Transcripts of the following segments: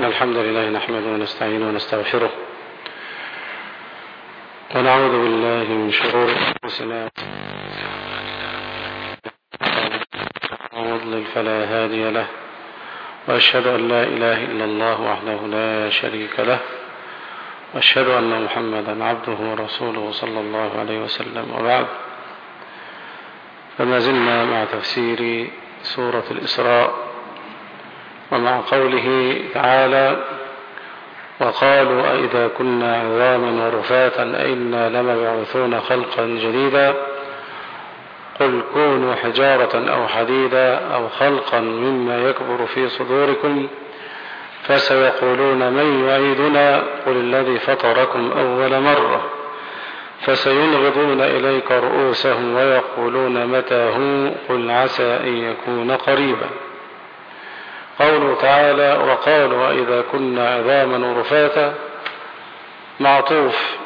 الحمد لله نحمده ونستعينه ونستغفره ونعوذ بالله من شرور أنفسنا ومضلل فلا هادي له وأشهد أن لا إله إلا الله وحده لا شريك له وأشهد أن محمدا عبده ورسوله صلى الله عليه وسلم وبعد. فما زلنا مع تفسير سورة الإسراء. ومع قوله تعالى وقالوا أئذا كنا عظاما ورفاتا أئنا لمبعوثون خلقا جديدا؟ قل كونوا حجارة أو حديدا أو خلقا مما يكبر في صدوركم فسيقولون من يعيدنا؟ قل الذي فطركم أول مرة. فسينغضون إليك رؤوسهم ويقولون متى هو قل عسى أن يكون قريبا. قوله تعالى وقالوا إذا كنا عظاما ورفاتا معطوف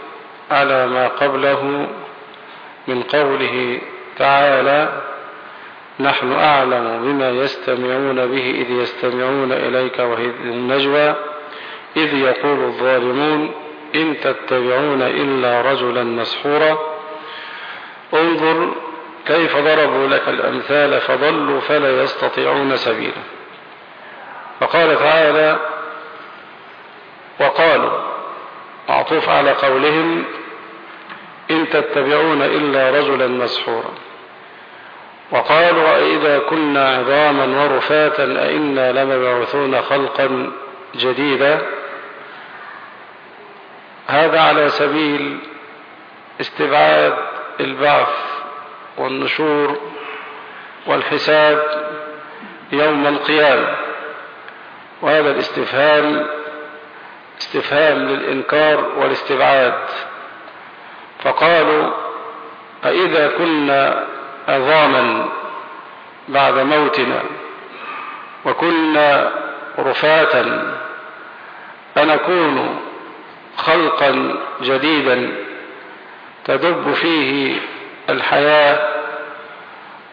على ما قبله من قوله تعالى نحن أعلم بما يستمعون به إذ يستمعون إليك وإذ النجوى إذ يقول الظالمون إن تتبعون إلا رجلا مسحورا. انظر كيف ضربوا لك الأمثال فضلوا فلا يستطيعون سبيلا. فقال تعالى وقالوا معطوف على قولهم إن تتبعون إلا رجلا مسحورا. وقالوا إذا كنا عظاما ورفاتا أئنا لمبعوثون خلقا جديدا. هذا على سبيل استبعاد البعث والنشور والحساب يوم القيامة. وهذا الاستفهام استفهام للإنكار والاستبعاد. فقالوا أئذا كنا عظاما بعد موتنا وكنا رفاتا أنكون خلقا جديدا تدب فيه الحياة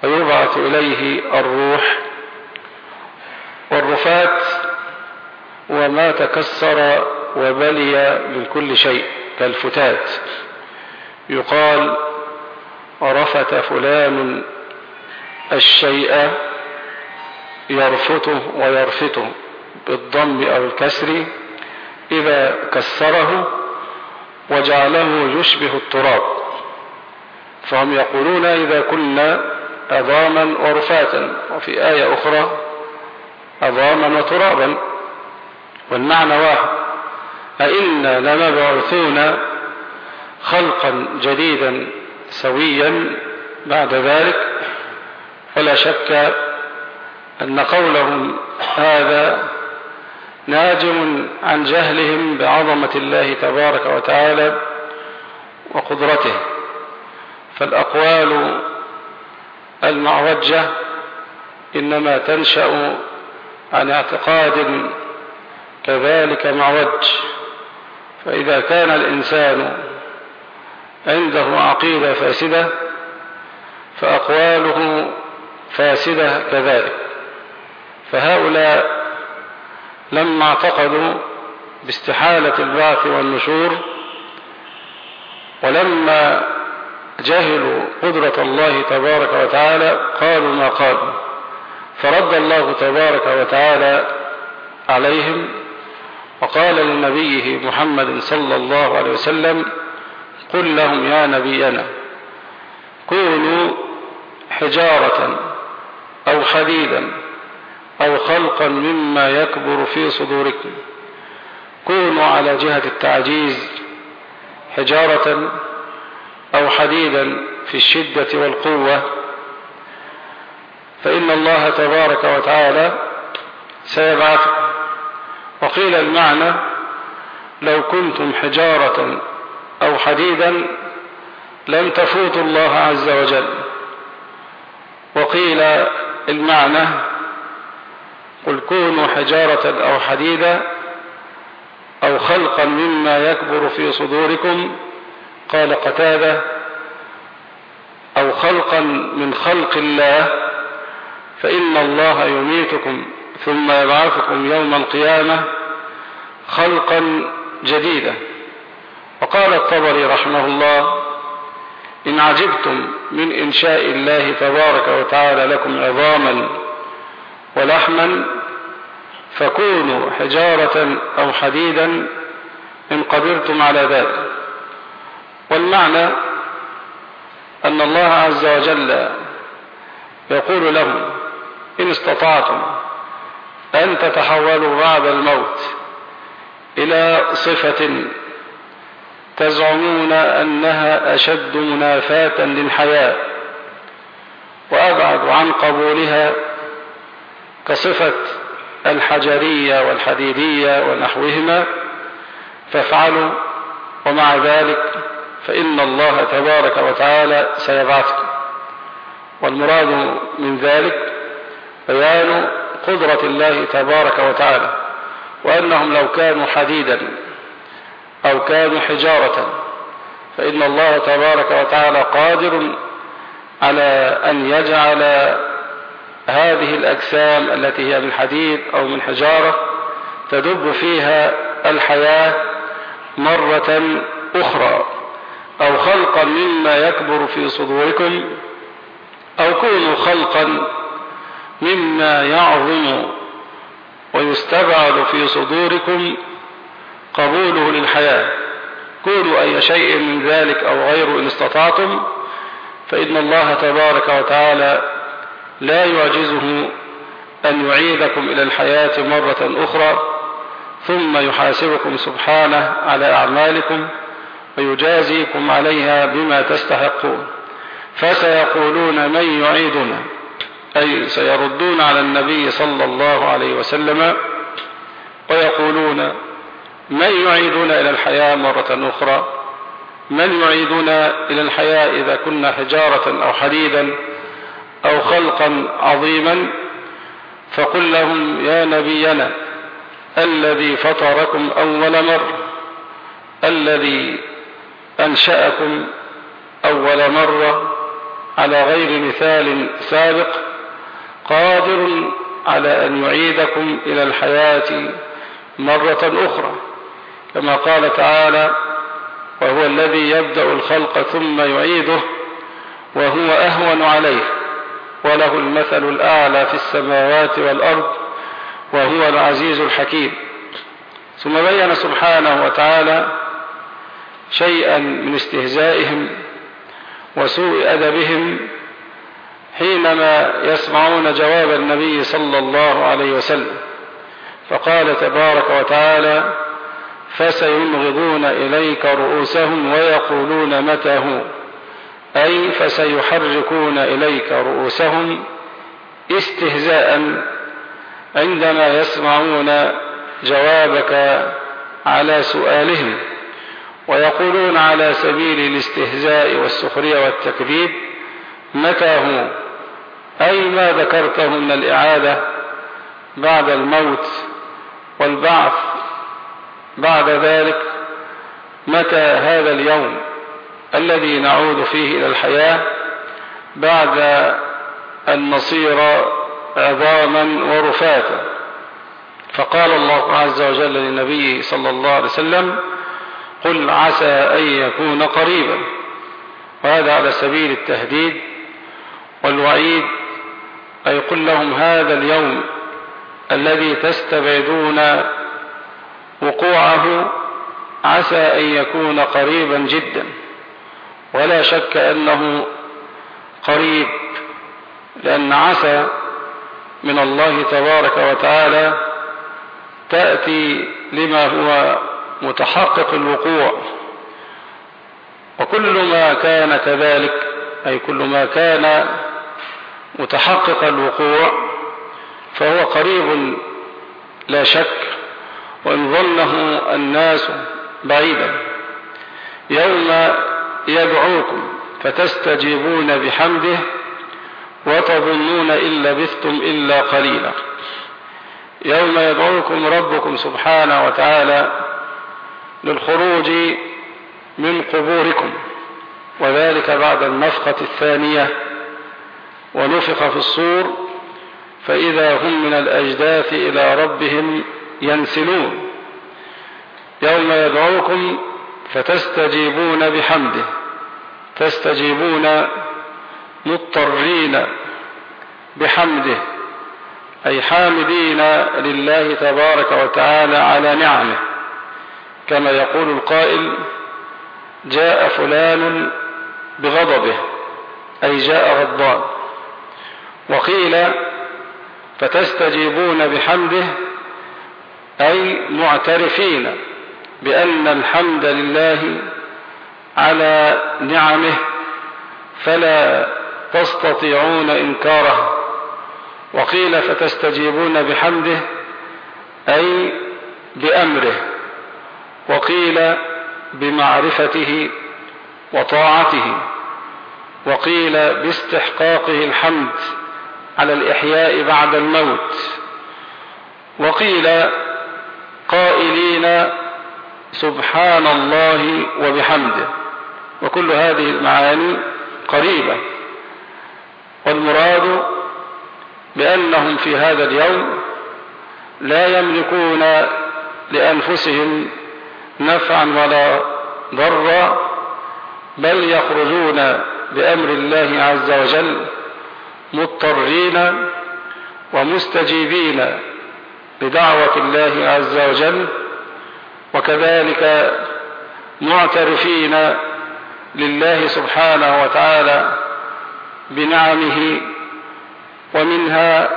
ويبعث إليه الروح. والرفات وما تكسر وبلي من كل شيء كالفتات. يقال رفت فلان الشيء يرفته ويرفته بالضم أو الكسر إذا كسره وجعله يشبه التراب. فهم يقولون إذا كنا عظاما ورفاتا وفي آية أخرى عظاما وترابا. والمعنى واحد. أئنا لمبعوثون خلقا جديدا سويا بعد ذلك فلا شك أن قولهم هذا ناجم عن جهلهم بعظمة الله تبارك وتعالى وقدرته. فالأقوال المعوجة إنما تنشأ عن اعتقاد كذلك معوج فإذا كان الإنسان عنده عقيدة فاسدة فأقواله فاسدة كذلك. فهؤلاء لما اعتقدوا باستحالة البعث والنشور ولما جهلوا قدرة الله تبارك وتعالى قالوا ما قالوا. فرد الله تبارك وتعالى عليهم وقال لنبيه محمد صلى الله عليه وسلم قل لهم يا نبينا كونوا حجارة أو حديدا أو خلقا مما يكبر في صدوركم كونوا على جهة التعجيز حجارة أو حديدا في الشدة والقوة فإن الله تبارك وتعالى سيبعث وقيل المعنى لو كنتم حجارة أو حديدا لم تفوتوا الله عز وجل. وقيل المعنى قل كونوا حجارة أو حديدا أو خلقا مما يكبر في صدوركم. قال قتادة أو خلقا من خلق الله فإن الله يميتكم. ثم يبعثكم يوم القيامة خلقا جديدا. وقال الطبري رحمه الله إن عجبتم من إنشاء الله تبارك وتعالى لكم عظاما ولحما فكونوا حجارة أو حديدا إن قدرتم على ذلك. والمعنى أن الله عز وجل يقول لهم إن استطعتم أن تتحولوا بعد الموت إلى صفة تزعمون أنها أشد منافاة للحياة وأبعد عن قبولها كصفة الحجرية والحديدية ونحوهما. فافعلوا ومع ذلك فإن الله تبارك وتعالى سيبعثكم. والمراد من ذلك بيان قدرة الله تبارك وتعالى وأنهم لو كانوا حديدا أو كانوا حجارة فإن الله تبارك وتعالى قادر على أن يجعل هذه الأجسام التي هي من حديد أو من حجارة تدب فيها الحياة مرة أخرى أو خلقا مما يكبر في صدوركم أو كونوا خلقا مما يعظم ويستبعد في صدوركم قبوله للحياة. كونوا أي شيء من ذلك أو غيره إن استطعتم فإن الله تبارك وتعالى لا يعجزه أن يعيدكم إلى الحياة مرة أخرى ثم يحاسبكم سبحانه على أعمالكم ويجازيكم عليها بما تستحقون. فسيقولون من يعيدنا؟ أي سيردون على النبي صلى الله عليه وسلم ويقولون من يعيدنا إلى الحياة مرة أخرى؟ من يعيدنا إلى الحياة إذا كنا حجارة أو حديدا أو خلقا عظيما؟ فقل لهم يا نبينا الذي فطركم أول مرة الذي أنشأكم أول مرة على غير مثال سابق قادر على أن يعيدكم إلى الحياة مرة أخرى. كما قال تعالى وهو الذي يبدأ الخلق ثم يعيده وهو أهون عليه. وله المثل الأعلى في السماوات والأرض وهو العزيز الحكيم. ثم بين سبحانه وتعالى شيئا من استهزائهم وسوء أدبهم حينما يسمعون جواب النبي صلى الله عليه وسلم فقال تبارك وتعالى فسينغضون إليك رؤوسهم ويقولون متى هو؟ أي فسيحركون إليك رؤوسهم استهزاء عندما يسمعون جوابك على سؤالهم ويقولون على سبيل الاستهزاء والسخرية والتكذيب متى هو؟ أي ما ذكرته من الإعادة بعد الموت والبعث بعد ذلك متى هذا اليوم الذي نعود فيه إلى الحياة بعد أن نصير عظاما ورفاتا؟ فقال الله عز وجل للنبي صلى الله عليه وسلم قل عسى أن يكون قريبا. وهذا على سبيل التهديد والوعيد أي قل لهم هذا اليوم الذي تستبعدون وقوعه عسى أن يكون قريبا جدا. ولا شك أنه قريب لأن عسى من الله تبارك وتعالى تأتي لما هو متحقق الوقوع. وكل ما كان كذلك أي كل ما كان متحقق الوقوع فهو قريب لا شك وإن ظنه الناس بعيدا. يوم يدعوكم فتستجيبون بحمده وتظنون إن لبثتم إلا قليلا. يوم يدعوكم ربكم سبحانه وتعالى للخروج من قبوركم وذلك بعد النفخة الثانية ونفخ في الصور فإذا هم من الأجداث إلى ربهم ينسلون. يوم يدعوكم فتستجيبون بحمده تستجيبون مضطرين بحمده أي حامدين لله تبارك وتعالى على نعمه. كما يقول القائل جاء فلان بغضبه أي جاء غضبان. وقيل فتستجيبون بحمده أي معترفين بأن الحمد لله على نعمه فلا تستطيعون إنكاره. وقيل فتستجيبون بحمده أي بأمره. وقيل بمعرفته وطاعته. وقيل باستحقاقه الحمد. على الإحياء بعد الموت. وقيل قائلين سبحان الله وبحمده. وكل هذه المعاني قريبة. والمراد بأنهم في هذا اليوم لا يملكون لأنفسهم نفعا ولا ضرا بل يخرجون بأمر الله عز وجل مضطرين ومستجيبين بدعوة الله عز وجل وكذلك معترفين لله سبحانه وتعالى بنعمه ومنها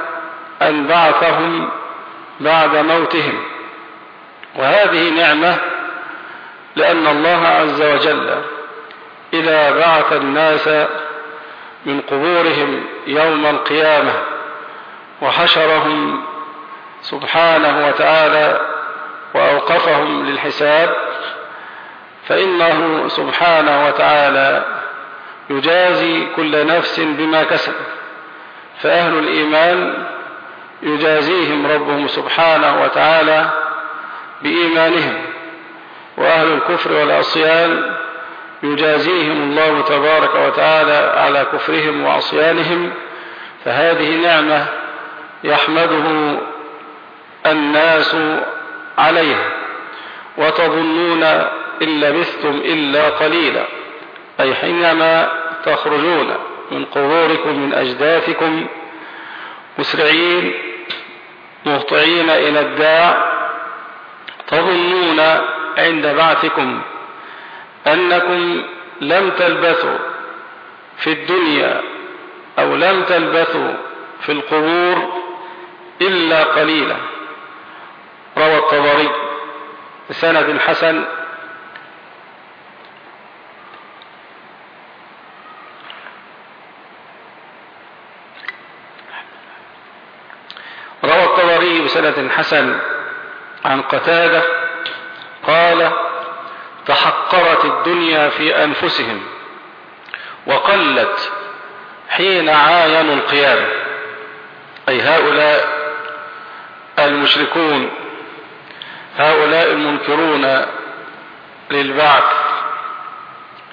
أن بعثهم بعد موتهم. وهذه نعمة لأن الله عز وجل إذا بعث الناس من قبورهم يوم القيامة وحشرهم سبحانه وتعالى وأوقفهم للحساب فإنه سبحانه وتعالى يجازي كل نفس بما كسب فأهل الإيمان يجازيهم ربهم سبحانه وتعالى بإيمانهم وأهل الكفر والعصيان يجازيهم الله تبارك وتعالى على كفرهم وعصيانهم فهذه نعمة يحمده الناس عليها. وتظنون إن لبثتم إلا قليلا أي حينما تخرجون من قبوركم من أجداثكم مسرعين مهطعين إلى الداع تظنون عند بعثكم أنكم لم تلبثوا في الدنيا أو لم تلبثوا في القبور إلا قليلا. روى الطبري بسند حسن. روى الطبري بسند حسن عن قتادة قال تحقرت الدنيا في أنفسهم وقلت حين عاينوا القيامة أي هؤلاء المشركون هؤلاء المنكرون للبعث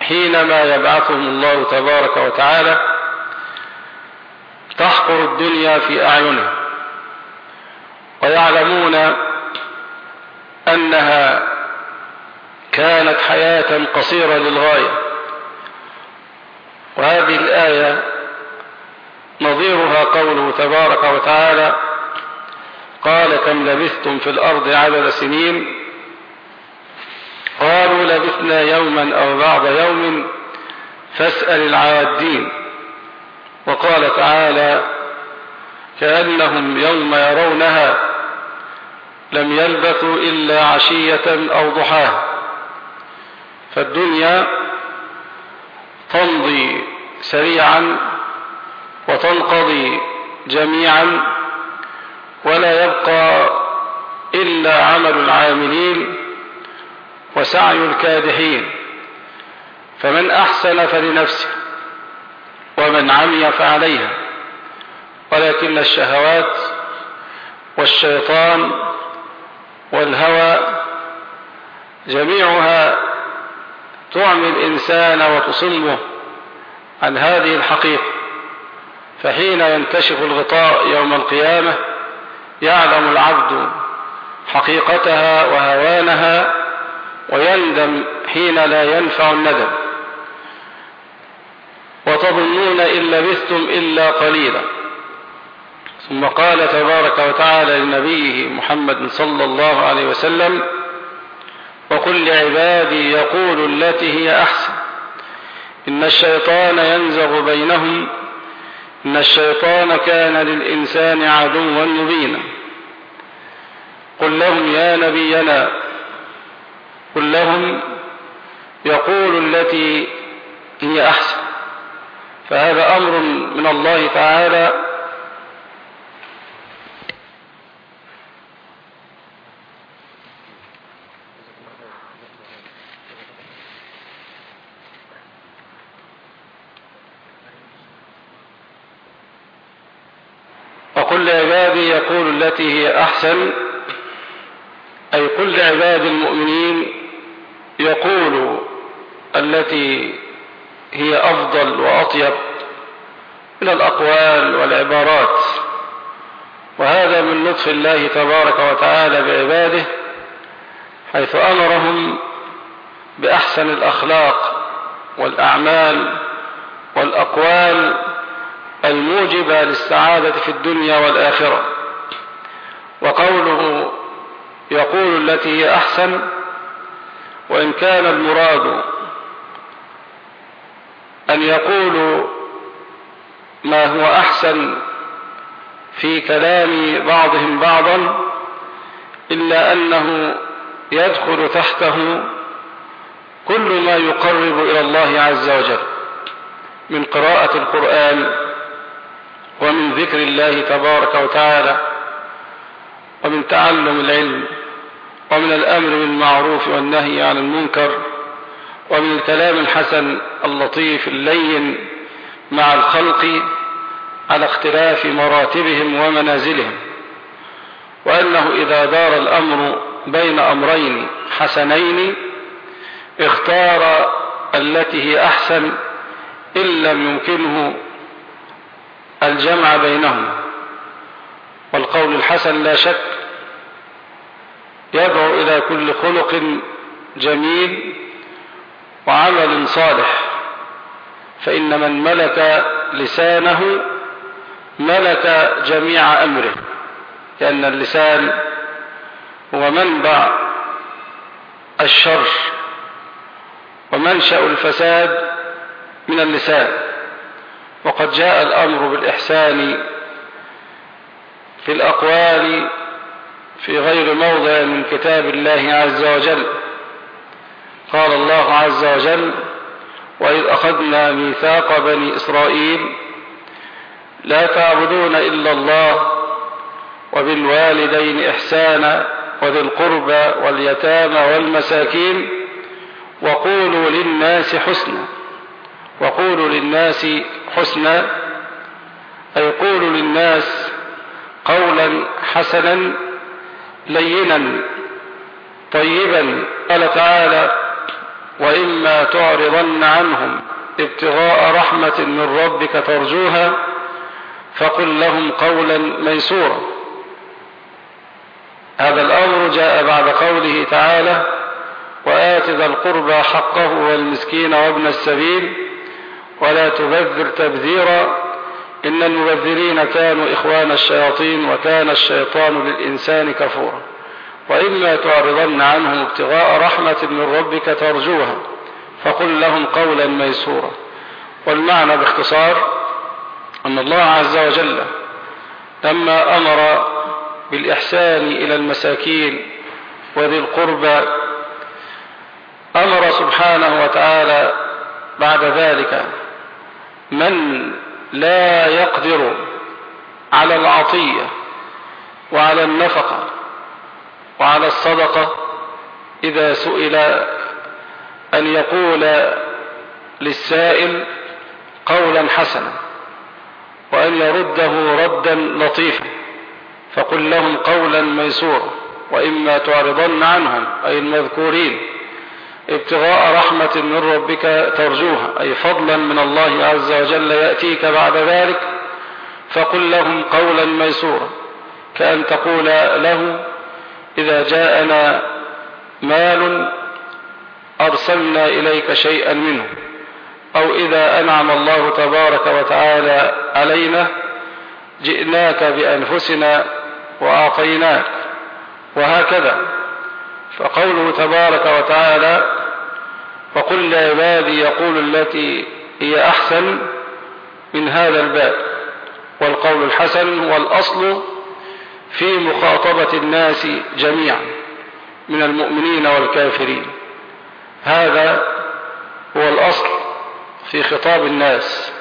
حينما يبعثهم الله تبارك وتعالى تحقر الدنيا في أعينهم ويعلمون أنها كانت حياة قصيرة للغاية. وهذه الآية نظيرها قوله تبارك وتعالى قال كم لبثتم في الأرض عدد سنين؟ قالوا لبثنا يوما أو بعض يوم فاسأل العادين. وقال تعالى كأنهم يوم يرونها لم يلبثوا إلا عشية أو ضحاها. فالدنيا تمضي سريعا وتنقضي جميعا ولا يبقى إلا عمل العاملين وسعي الكادحين. فمن أحسن فلنفسه ومن عمي فعليها. ولكن الشهوات والشيطان والهوى جميعها تعمي الإنسان وتصمه عن هذه الحقيقة فحين ينكشف الغطاء يوم القيامة يعلم العبد حقيقتها وهوانها ويندم حين لا ينفع الندم. وتظنون إن لبثتم إلا قليلا. ثم قال تبارك وتعالى لنبيه محمد صلى الله عليه وسلم وقل لعبادي يقول التي هي أحسن. إن الشيطان ينزغ بينهم. إن الشيطان كان للإنسان عدوا مبينا. قل لهم يا نبينا. قل لهم يقول التي هي أحسن. فهذا أمر من الله تعالى وقل لعبادي يقول التي هي أحسن أي قل لعباد المؤمنين يقول التي هي أفضل وأطيب من الأقوال والعبارات. وهذا من لطف الله تبارك وتعالى بعباده حيث أمرهم بأحسن الأخلاق والأعمال والأقوال الموجبة للسعادة في الدنيا والآخرة. وقوله يقول التي هي أحسن وإن كان المراد أن يقولوا ما هو أحسن في كلام بعضهم بعضا إلا أنه يدخل تحته كل ما يقرب إلى الله عز وجل من قراءة القرآن ومن ذكر الله تبارك وتعالى ومن تعلم العلم ومن الأمر بالمعروف والنهي عن المنكر ومن الكلام الحسن اللطيف اللين مع الخلق على اختلاف مراتبهم ومنازلهم وأنه إذا دار الأمر بين أمرين حسنين اختار التي هي أحسن إن لم يمكنه الجمع بينهما. والقول الحسن لا شك يدعو إلى كل خلق جميل وعمل صالح. فإن من ملك لسانه ملك جميع أمره لأن اللسان هو منبع الشر ومنشأ الفساد من اللسان. وقد جاء الأمر بالإحسان في الأقوال في غير موضع من كتاب الله عز وجل. قال الله عز وجل وإذ أخذنا ميثاق بني إسرائيل لا تعبدون إلا الله وبالوالدين إحسانا وذي القربى واليتامى والمساكين وقولوا للناس حسنا وقولوا للناس حسنا أي قولوا للناس قولا حسنا لينا طيبا قال تعالى وإما تعرضن عنهم ابتغاء رحمة من ربك ترجوها فقل لهم قولا ميسورا. هذا الأمر جاء بعد قوله تعالى وآت ذا القربى حقه والمسكين وابن السبيل ولا تبذر تبذيرا إن المبذرين كانوا إخوان الشياطين وكان الشيطان للإنسان كفورا. وإما تعرضن عنهم ابتغاء رحمة من ربك ترجوها فقل لهم قولا ميسورا. والمعنى باختصار أن الله عز وجل لما أمر بالإحسان إلى المساكين وذي القربى أمر سبحانه وتعالى بعد ذلك من لا يقدر على العطية وعلى النفقة وعلى الصدقة إذا سئل أن يقول للسائل قولا حسنا وأن يرده ردا لطيفا فقل لهم قولا ميسورا وإما تعرضن عنهم أي المذكورين ابتغاء رحمة من ربك ترجوها أي فضلا من الله عز وجل يأتيك بعد ذلك فقل لهم قولا ميسورا كأن تقول له إذا جاءنا مال أرسلنا إليك شيئا منه أو إذا أنعم الله تبارك وتعالى علينا جئناك بأنفسنا وأعطيناك وهكذا. فقوله تبارك وتعالى وقل لعبادي يقول التي هي أحسن من هذا الباب والقول الحسن والأصل في مخاطبة الناس جميعا من المؤمنين والكافرين. هذا هو الأصل في خطاب الناس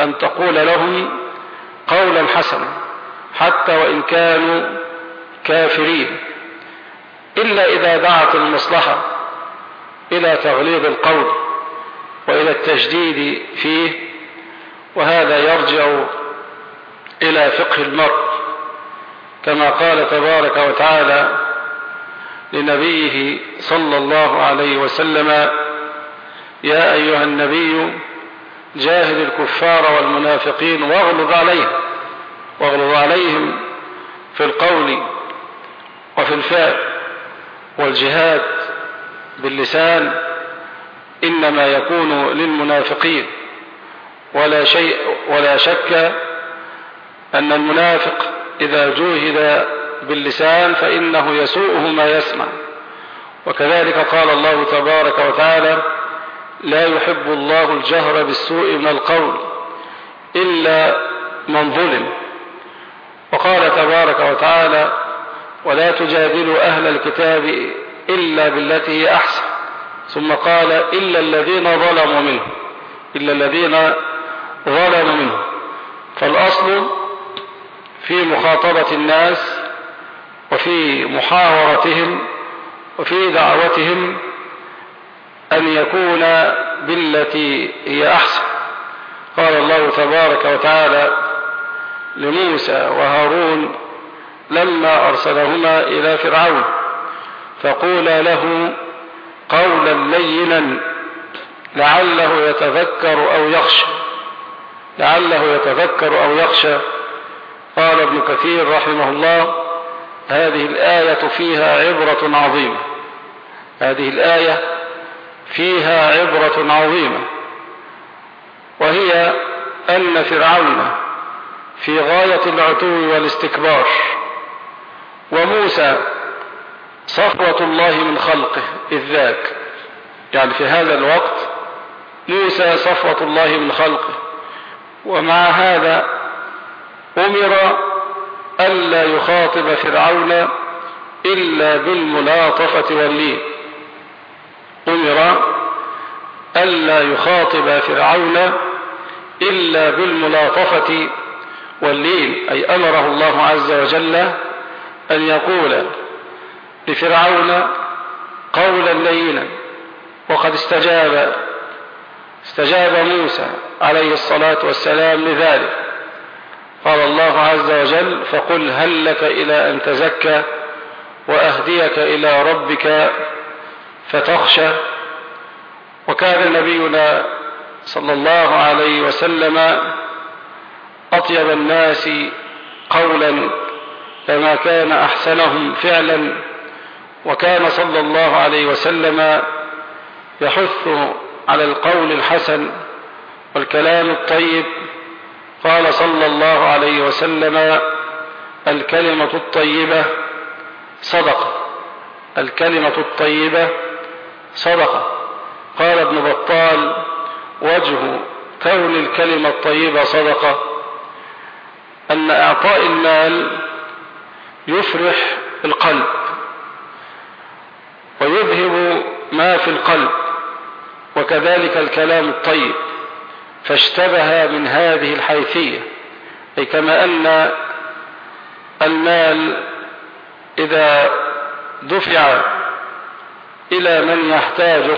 أن تقول لهم قولا حسنا حتى وإن كانوا كافرين. إلا إذا دعت المصلحة إلى تغليظ القول وإلى التجديد فيه وهذا يرجع إلى فقه المرء كما قال تبارك وتعالى لنبيه صلى الله عليه وسلم يا أيها النبي جاهد الكفار والمنافقين واغلظ عليهم واغلظ عليهم في القول وفي الفعل والجهاد باللسان إنما يكون للمنافقين. ولا شيء ولا شك أن المنافق إذا جوهد باللسان فإنه يسوءه ما يسمع. وكذلك قال الله تبارك وتعالى لا يحب الله الجهر بالسوء من القول إلا من ظلم وقال تبارك وتعالى ولا تجادلوا أهل الكتاب إلا بالتي هي أحسن. ثم قال إلا الذين ظلموا منه إلا الذين ظلموا منه فالأصل في مخاطبة الناس وفي محاورتهم وفي دعوتهم أن يكون بالتي هي أحسن. قال الله تبارك وتعالى لموسى وهارون لما أرسلهما إلى فرعون فقولا له قولا لينا لعله يتذكر أو يخشى لعله يتذكر أو يخشى. قال ابن كثير رحمه الله هذه الآية فيها عبرة عظيمة هذه الآية فيها عبرة عظيمة وهي أن فرعون في غاية العتو والاستكبار وموسى صفوة الله من خلقه إذ ذاك. يعني في هذا الوقت موسى صفوة الله من خلقه. ومع هذا أمر ألا يخاطب فرعون إلا بالملاطفة واللين. أمر ألا يخاطب فرعون إلا بالملاطفة واللين أي أمره الله عز وجل أن يقول لفرعون قولا لينا وقد استجاب استجاب موسى عليه الصلاة والسلام لذلك. قال الله عز وجل فقل هل لك إلى أن تزكى وأهديك إلى ربك فتخشى؟ وكان نبينا صلى الله عليه وسلم أطيب الناس قولا كما كان أحسنهم فعلا وكان صلى الله عليه وسلم يحث على القول الحسن والكلام الطيب. قال صلى الله عليه وسلم الكلمة الطيبة صدقة. الكلمة الطيبة صدقة. قال ابن بطال وجه كون الكلمة الطيبة صدقة أن إعطاء المال يفرح القلب ويذهب ما في القلب وكذلك الكلام الطيب فاشتبه من هذه الحيثية أي كما أن المال إذا دفع إلى من يحتاجه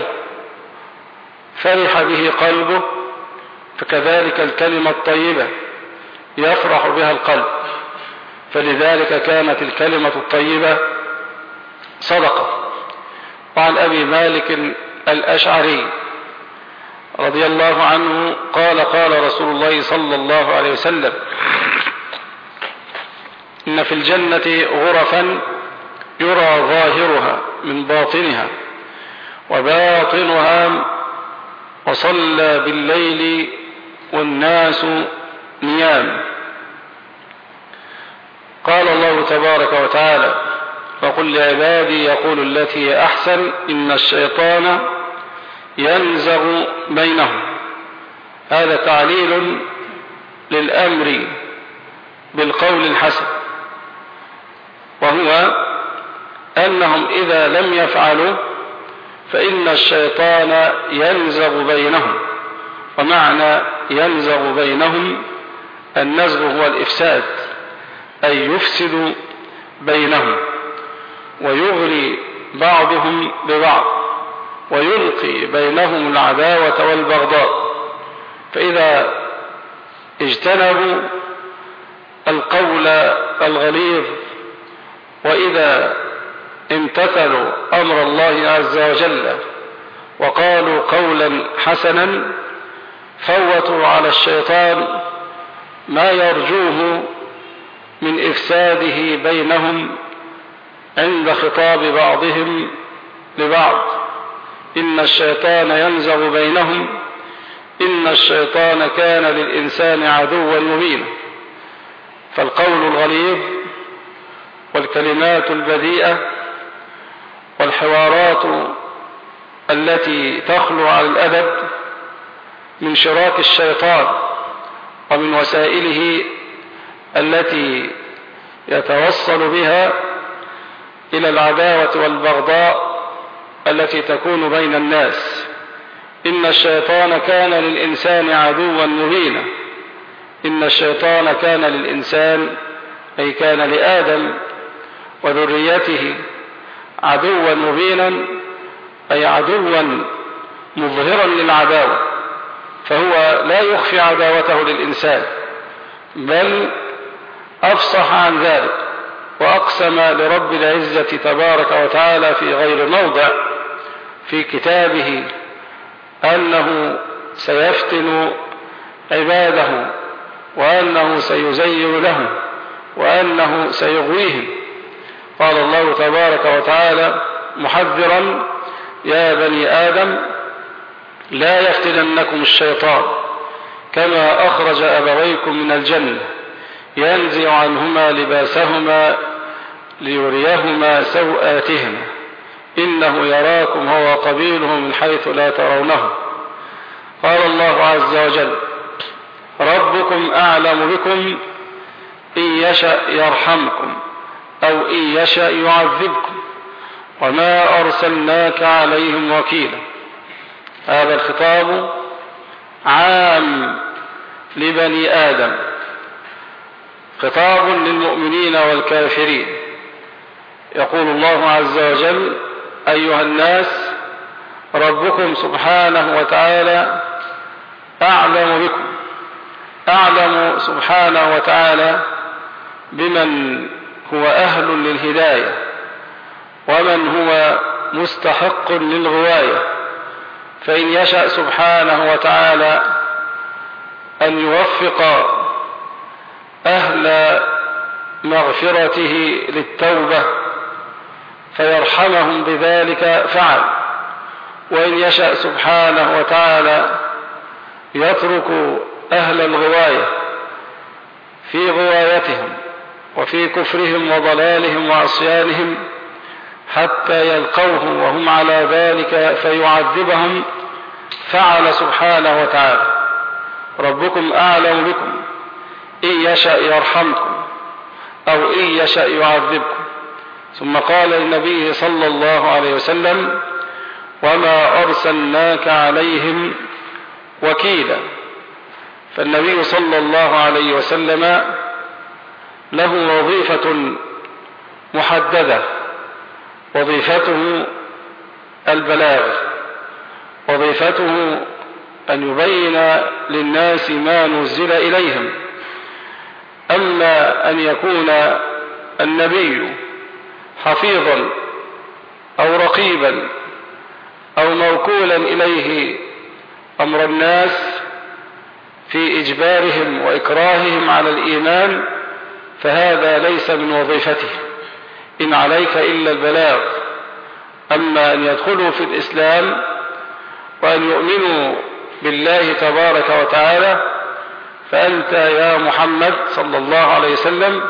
فرح به قلبه فكذلك الكلمة الطيبة يفرح بها القلب. فلذلك كانت الكلمة الطيبة صدقة. وعن أبي مالك الأشعري رضي الله عنه قال قال رسول الله صلى الله عليه وسلم إن في الجنة غرفا يرى ظاهرها من باطنها وباطنها وصلى بالليل والناس نيام. قال الله تبارك وتعالى فقل لعبادي يقول التي أحسن إن الشيطان ينزغ بينهم. هذا تعليل للأمر بالقول الحسن. وهو أنهم إذا لم يفعلوا فإن الشيطان ينزغ بينهم. ومعنى ينزغ بينهم النزغ هو الإفساد. أي يفسد بينهم ويغري بعضهم ببعض ويلقي بينهم العداوة والبغضاء. فإذا اجتنبوا القول الغليظ وإذا امتثلوا أمر الله عز وجل وقالوا قولا حسنا فوتوا على الشيطان ما يرجوه من إفساده بينهم عند خطاب بعضهم لبعض. إن الشيطان ينزغ بينهم. إن الشيطان كان للإنسان عدوا مبينا فالقول الغليظ والكلمات البذيئة والحوارات التي تخلو على الأدب من شراك الشيطان ومن وسائله التي يتوصل بها إلى العداوة والبغضاء التي تكون بين الناس. إن الشيطان كان للإنسان عدوا مبينا إن الشيطان كان للإنسان أي كان لآدم وذريته عدوا مبينا أي عدوا مظهرا للعداوة. فهو لا يخفي عداوته للإنسان بل أفصح عن ذلك وأقسم لرب العزة تبارك وتعالى في غير موضع في كتابه أنه سيفتن عباده وأنه سيزين لهم وأنه سيغويهم. قال الله تبارك وتعالى محذرا يا بني آدم لا يفتننكم الشيطان كما أخرج أبويكم من الجنة. ينزع عنهما لباسهما ليريهما سوآتهما. إنه يراكم هو قبيله من حيث لا ترونه قال الله عز وجل ربكم أعلم بكم إن يشأ يرحمكم أو إن يشأ يعذبكم وما أرسلناك عليهم وكيلا. هذا الخطاب عام لبني آدم. خطاب للمؤمنين والكافرين. يقول الله عز وجل أيها الناس ربكم سبحانه وتعالى أعلم بكم أعلم سبحانه وتعالى بمن هو أهل للهداية ومن هو مستحق للغواية. فإن يشأ سبحانه وتعالى أن يوفق أهل مغفرته للتوبة فيرحمهم بذلك فعل. وإن يشأ سبحانه وتعالى يترك أهل الغواية في غوايتهم وفي كفرهم وضلالهم وعصيانهم حتى يلقوه وهم على ذلك فيعذبهم فعل سبحانه وتعالى. ربكم أعلم بكم. إن يشأ يرحمكم أو إن يشأ يعذبكم. ثم قال للنبي صلى الله عليه وسلم وما أرسلناك عليهم وكيلا. فالنبي صلى الله عليه وسلم له وظيفة محددة وظيفته البلاغ وظيفته أن يبين للناس ما نزل إليهم. أما أن يكون النبي حفيظا أو رقيبا أو موكولا إليه أمر الناس في إجبارهم وإكراههم على الإيمان فهذا ليس من وظيفته. إن عليك إلا البلاغ. أما أن يدخلوا في الإسلام وأن يؤمنوا بالله تبارك وتعالى فأنت يا محمد صلى الله عليه وسلم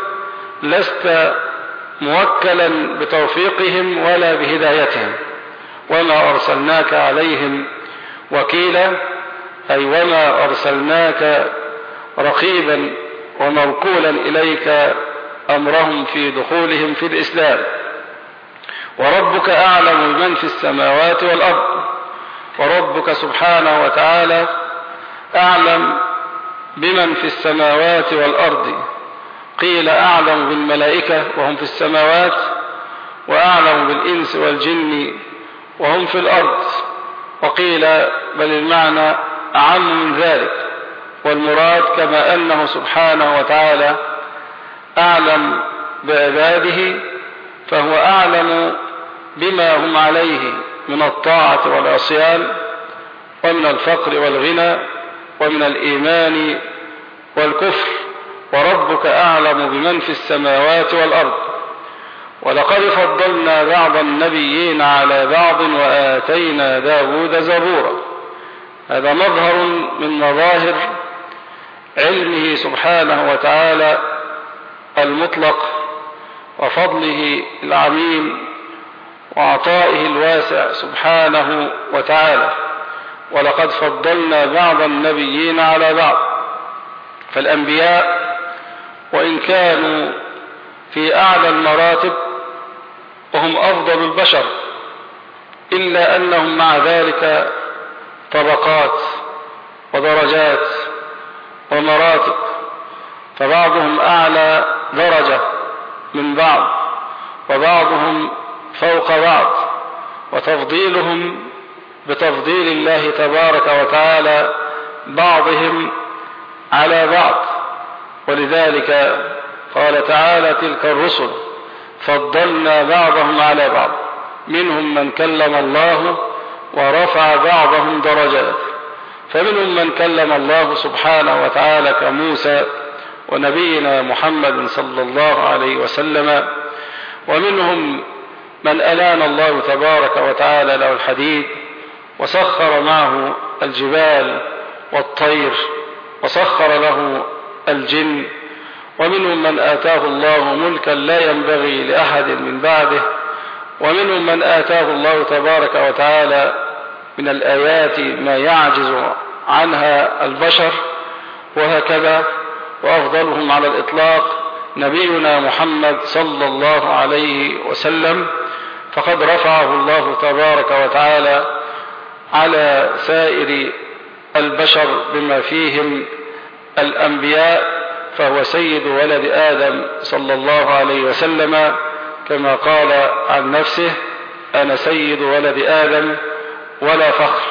لست موكلا بتوفيقهم ولا بهدايتهم وما أرسلناك عليهم وكيلا أي وما أرسلناك رقيبا وموكولا إليك أمرهم في دخولهم في الإسلام. وربك أعلم بمن في السماوات والأرض وربك سبحانه وتعالى أعلم بمن في السماوات والأرض. قيل أعلم بالملائكة وهم في السماوات وأعلم بالإنس والجن وهم في الأرض. وقيل بل المعنى أعم من ذلك. والمراد كما أنه سبحانه وتعالى أعلم بعباده فهو أعلم بما هم عليه من الطاعة والعصيان ومن الفقر والغنى ومن الإيمان والكفر وربك أعلم بمن في السماوات والأرض. ولقد فضلنا بعض النبيين على بعض وآتينا داود زبورا. هذا مظهر من مظاهر علمه سبحانه وتعالى المطلق وفضله العميم وعطائه الواسع سبحانه وتعالى. ولقد فضلنا بعض النبيين على بعض. فالأنبياء وإن كانوا في أعلى المراتب وهم أفضل البشر إلا أنهم مع ذلك طبقات ودرجات ومراتب فبعضهم أعلى درجة من بعض وبعضهم فوق بعض وتفضيلهم بتفضيل الله تبارك وتعالى بعضهم على بعض. ولذلك قال تعالى تلك الرسل فضلنا بعضهم على بعض. منهم من كلم الله ورفع بعضهم درجات. فمنهم من كلم الله سبحانه وتعالى كموسى ونبينا محمد صلى الله عليه وسلم. ومنهم من ألان الله تبارك وتعالى له الحديد. وسخر معه الجبال والطير وسخر له الجن. ومنهم من آتاه الله ملكا لا ينبغي لأحد من بعده. ومنهم من آتاه الله تبارك وتعالى من الآيات ما يعجز عنها البشر. وهكذا وأفضلهم على الإطلاق نبينا محمد صلى الله عليه وسلم. فقد رفعه الله تبارك وتعالى على سائر البشر بما فيهم الأنبياء فهو سيد ولد آدم صلى الله عليه وسلم كما قال عن نفسه أنا سيد ولد آدم ولا فخر.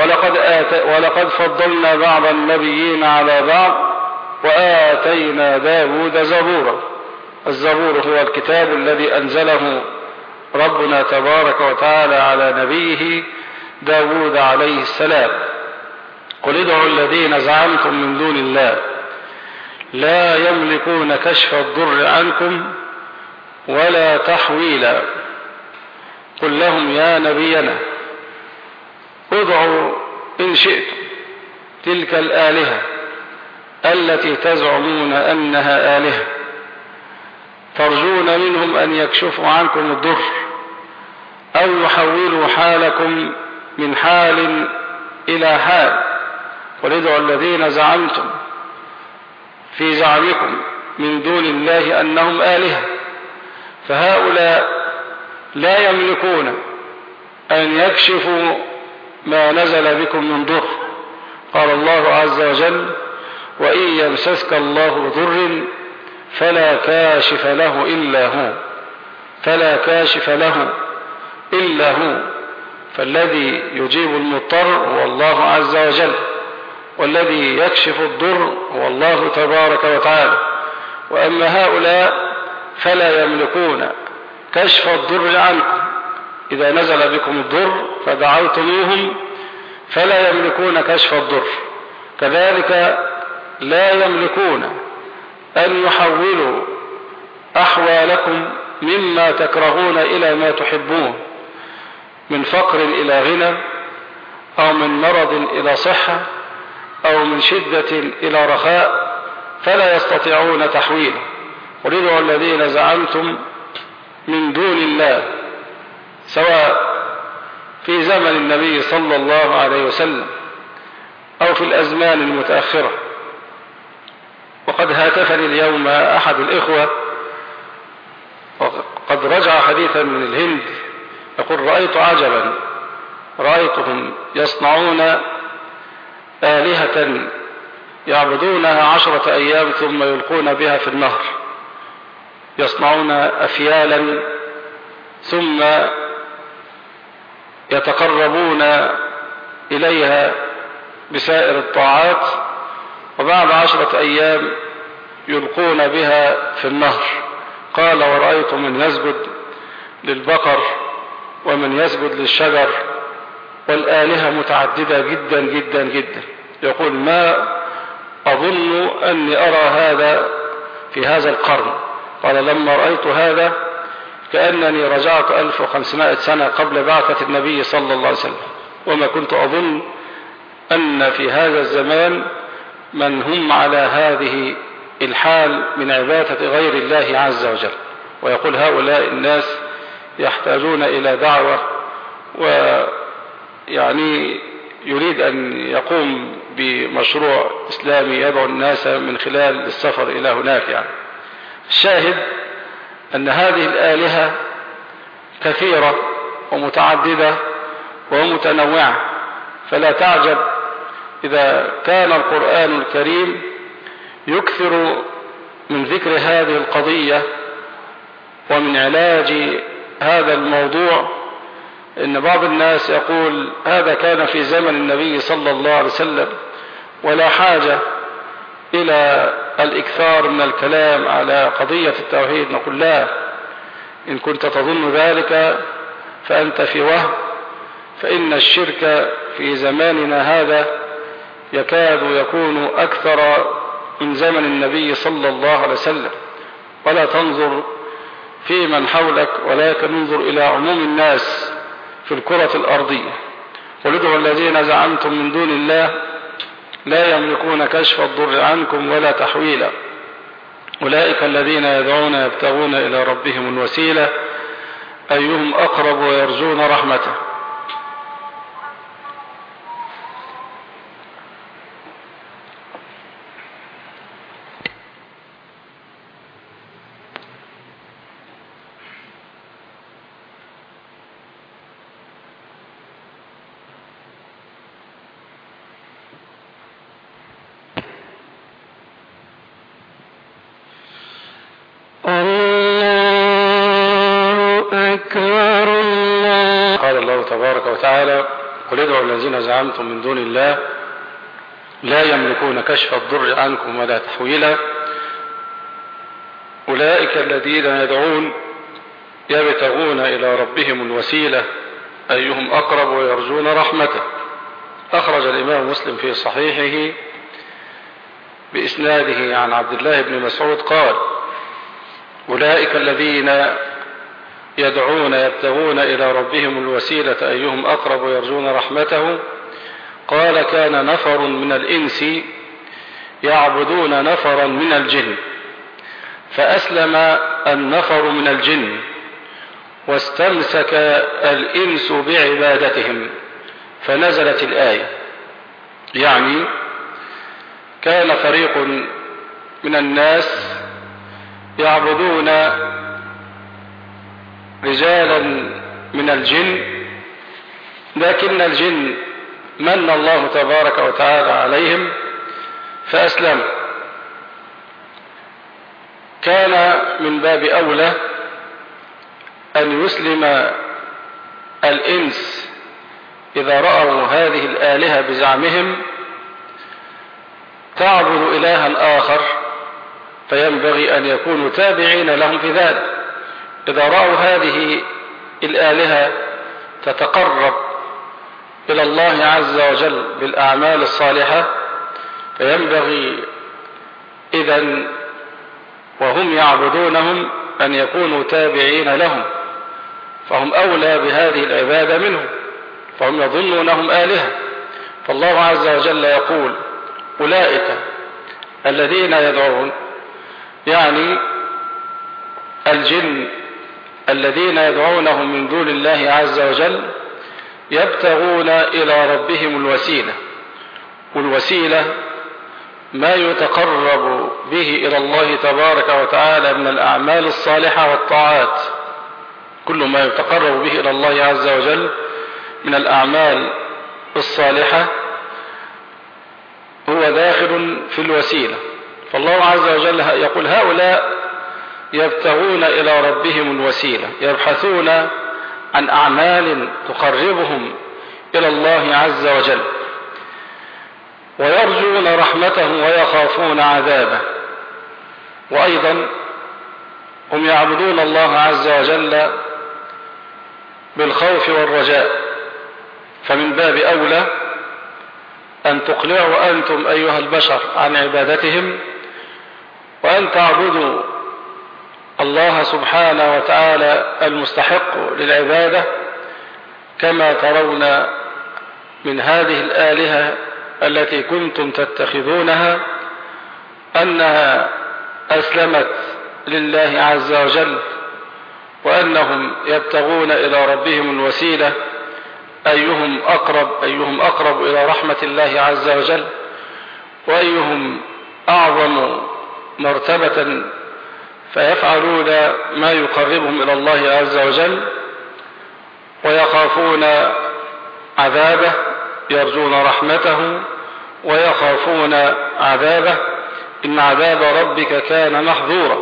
ولقد, آت ولقد فضلنا بعض النبيين على بعض وآتينا داود زبورا. الزبور هو الكتاب الذي أنزله ربنا تبارك وتعالى على نبيه داود عليه السلام. قل ادعوا الذين زعمتم من دون الله لا يملكون كشف الضر عنكم ولا تحويلا. قل لهم يا نبينا ادعوا إن شئتم تلك الآلهة التي تزعمون أنها آلهة. ترجون منهم أن يكشفوا عنكم الضر أو يحولوا حالكم من حال إلى حال. ولدعوا الذين زعمتم في زعمكم من دون الله أنهم آلهة فهؤلاء لا يملكون أن يكشفوا ما نزل بكم من ضر. قال الله عز وجل وإن يمسسك الله بضر فلا كاشف له إلا هو فلا كاشف له إلا هو. فالذي يجيب المضطر هو الله عز وجل والذي يكشف الضر هو الله تبارك وتعالى. وأما هؤلاء فلا يملكون كشف الضر عنكم. إذا نزل بكم الضر فدعوتموهم فلا يملكون كشف الضر. كذلك لا يملكون أن يحولوا أحوالكم مما تكرهون إلى ما تحبون. من فقر إلى غنى أو من مرض إلى صحة أو من شدة إلى رخاء فلا يستطيعون تحويله. قل ادعوا الذين زعمتم من دون الله سواء في زمن النبي صلى الله عليه وسلم أو في الأزمان المتأخرة. وقد هاتفني اليوم أحد الإخوة وقد رجع حديثا من الهند يقول رأيت عجبا. رأيتهم يصنعون آلهة يعبدونها عشرة أيام ثم يلقون بها في النهر. يصنعون أفيالا ثم يتقربون إليها بسائر الطاعات. وبعد عشرة أيام يلقون بها في النهر. قال ورأيت من يسجد للبقر ومن يسجد للشجر والآلهة متعددة جدا جدا جدا. يقول ما أظن أني أرى هذا في هذا القرن. قال لما رأيت هذا كأنني رجعت 1500 سنة قبل بعثة النبي صلى الله عليه وسلم. وما كنت أظن أن في هذا الزمان من هم على هذه الحال من عبادة غير الله عز وجل. ويقول هؤلاء الناس يحتاجون إلى دعوة ويعني يريد أن يقوم بمشروع إسلامي يدعو الناس من خلال السفر إلى هناك يعني. الشاهد أن هذه الآلهة كثيرة ومتعددة ومتنوعة فلا تعجب إذا كان القرآن الكريم يكثر من ذكر هذه القضية ومن علاج هذا الموضوع إن بعض الناس يقول هذا كان في زمن النبي صلى الله عليه وسلم ولا حاجة إلى الإكثار من الكلام على قضية التوحيد. نقول لا إن كنت تظن ذلك فأنت في وهم فإن الشرك في زماننا هذا يكاد يكون أكثر من زمن النبي صلى الله عليه وسلم. ولا تنظر في من حولك ولكن انظر إلى عموم الناس في الكرة الأرضية. قل ادعوا الذين زعمتم من دون الله لا يملكون كشف الضر عنكم ولا تحويلا. أولئك الذين يدعون يبتغون إلى ربهم الوسيلة. أيهم أقرب ويرجون رحمته. الذين زعمتم من دون الله لا يملكون كشف الضر عنكم ولا تحويلا. أولئك الذين يدعون يبتغون إلى ربهم الوسيلة أيهم أقرب ويرجون رحمته. أخرج الإمام مسلم في صحيحه بإسناده عن عبد الله بن مسعود قال أولئك الذين يدعون يبتغون إلى ربهم الوسيلة أيهم أقرب يرجون رحمته. قال كان نفر من الإنس يعبدون نفرا من الجن فأسلم النفر من الجن واستمسك الإنس بعبادتهم فنزلت الآية. يعني كان فريق من الناس يعبدون رجالا من الجن لكن الجن من الله تبارك وتعالى عليهم فأسلموا كان من باب أولى أن يسلم الإنس إذا رأوا هذه الآلهة بزعمهم تعبد إلها آخر فينبغي أن يكونوا تابعين لهم في ذلك. إذا رأوا هذه الآلهة تتقرب إلى الله عز وجل بالأعمال الصالحة فينبغي إذا وهم يعبدونهم أن يكونوا تابعين لهم فهم أولى بهذه العبادة منهم فهم يظنونهم آلهة. فالله عز وجل يقول أولئك الذين يدعون يعني الجن الذين يدعونهم من دون الله عز وجل يبتغون إلى ربهم الوسيلة والوسيلة ما يتقرب به إلى الله تبارك وتعالى من الأعمال الصالحة والطاعات كل ما يتقرب به إلى الله عز وجل من الأعمال الصالحة هو داخل في الوسيلة. فالله عز وجل يقول هؤلاء يبتغون إلى ربهم الوسيلة يبحثون عن أعمال تقربهم إلى الله عز وجل ويرجون رحمته ويخافون عذابه. وأيضا هم يعبدون الله عز وجل بالخوف والرجاء فمن باب أولى أن تقلعوا أنتم أيها البشر عن عبادتهم وأن تعبدوا الله سبحانه وتعالى المستحق للعبادة كما ترون من هذه الآلهة التي كنتم تتخذونها أنها أسلمت لله عز وجل وأنهم يبتغون إلى ربهم الوسيلة أيهم أقرب أيهم أقرب إلى رحمة الله عز وجل وأيهم أعظم مرتبة فيفعلون ما يقربهم إلى الله عز وجل ويخافون عذابه يرجون رحمته ويخافون عذابه. إن عذاب ربك كان محظورا.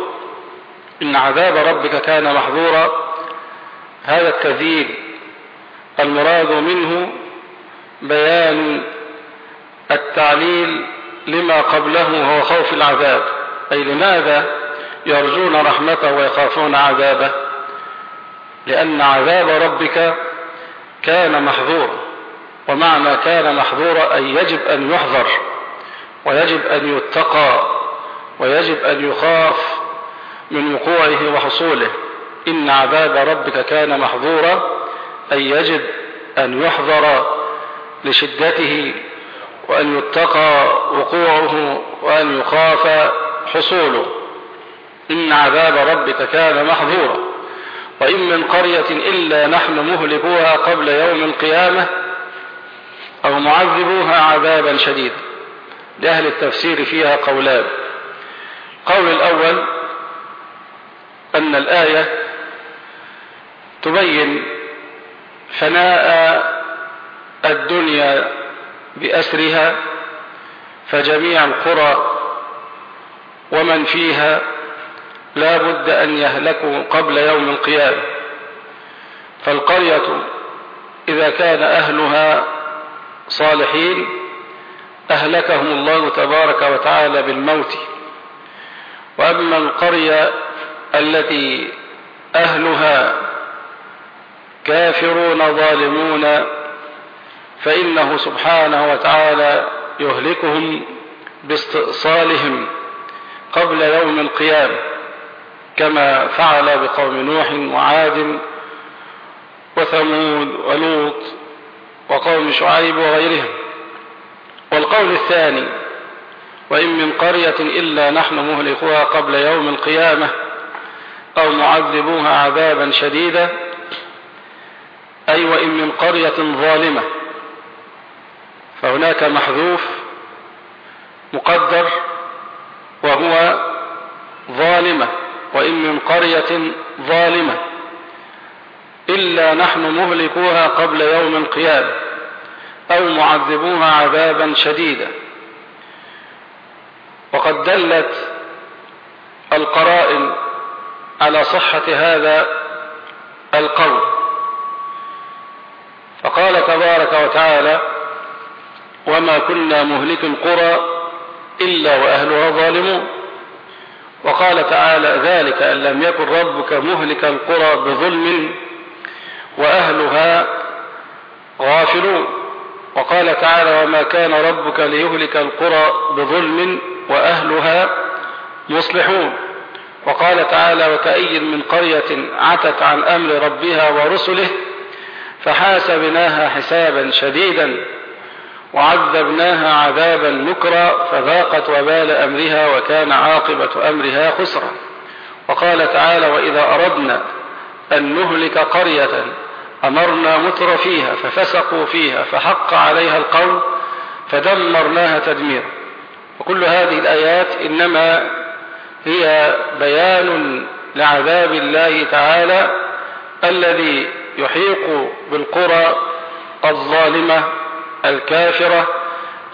إن عذاب ربك كان محظورا. هذا التذييل المراد منه بيان التعليل لما قبله هو خوف العذاب. أي لماذا؟ يرجون رحمته ويخافون عذابه لأن عذاب ربك كان محظورا ومعنى كان محظورا أي يجب أن يحذر ويجب أن يتقى ويجب أن يخاف من وقوعه وحصوله. إن عذاب ربك كان محظورا أي يجب أن يحذر لشدته وأن يتقى وقوعه وأن يخاف حصوله. إن عذاب ربك كان محظورا. وإن من قرية إلا نحن مهلكوها قبل يوم القيامة أو معذبوها عذابا شديدا لأهل التفسير فيها قولان. قول الأول أن الآية تبين فناء الدنيا بأسرها فجميع القرى ومن فيها لا بد أن يهلكوا قبل يوم القيامة. فالقرية إذا كان أهلها صالحين أهلكهم الله تبارك وتعالى بالموت. وأما القرية التي أهلها كافرون ظالمون فإنه سبحانه وتعالى يهلكهم باستئصالهم قبل يوم القيامة. كما فعل بقوم نوح وعاد وثمود ولوط وقوم شعيب وغيرهم. والقول الثاني وإن من قرية إلا نحن مهلكوها قبل يوم القيامة أو معذبوها عذابا شديدا أي وإن من قرية ظالمة فهناك محذوف مقدر وهو ظالمة. وإن من قرية ظالمة إلا نحن مهلكوها قبل يوم القيامة أو معذبوها عذابا شديدا. وقد دلت القرائن على صحة هذا القول. فقال تبارك وتعالى وما كنا مهلك القرى إلا وأهلها ظالمون وقال تعالى ذلك أن لم يكن ربك مهلك القرى بظلم وأهلها غافلون. وقال تعالى وما كان ربك ليهلك القرى بظلم وأهلها مصلحون وقال تعالى وكأي من قرية عتت عن أمر ربها ورسله فحاسبناها حسابا شديدا. وعذبناها عذابا نكرا فذاقت وبال أمرها وكان عاقبة أمرها خسرا. وقال تعالى وإذا أردنا أن نهلك قرية أمرنا متر فيها ففسقوا فيها فحق عليها القول فدمرناها تدميرا. وكل هذه الآيات إنما هي بيان لعذاب الله تعالى الذي يحيق بالقرى الظالمة الكافرة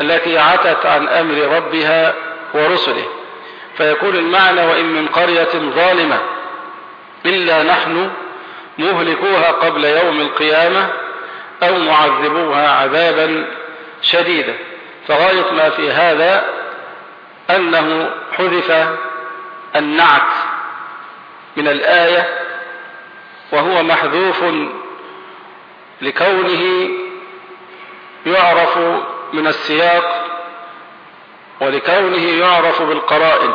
التي عتت عن أمر ربها ورسله. فيكون المعنى وإن من قرية ظالمة إلا نحن مهلكوها قبل يوم القيامة أو معذبوها عذابا شديدا. فغاية ما في هذا أنه حذف النعت من الآية وهو محذوف لكونه يعرف من السياق ولكونه يعرف بالقرائن.